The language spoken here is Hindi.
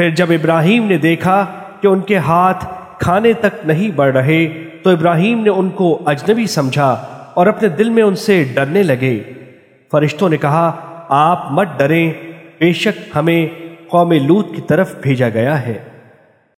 फिर जब इब्राहिम ने देखा कि उनके हाथ खाने तक नहीं बढ़ रहे तो इब्राहिम ने उनको अजनबी समझा और अपने दिल में उनसे डरने लगे। फरिश्तों ने कहा, आप मत डरें, बेशक हमें कौम लूत की तरफ़ भेजा गया है।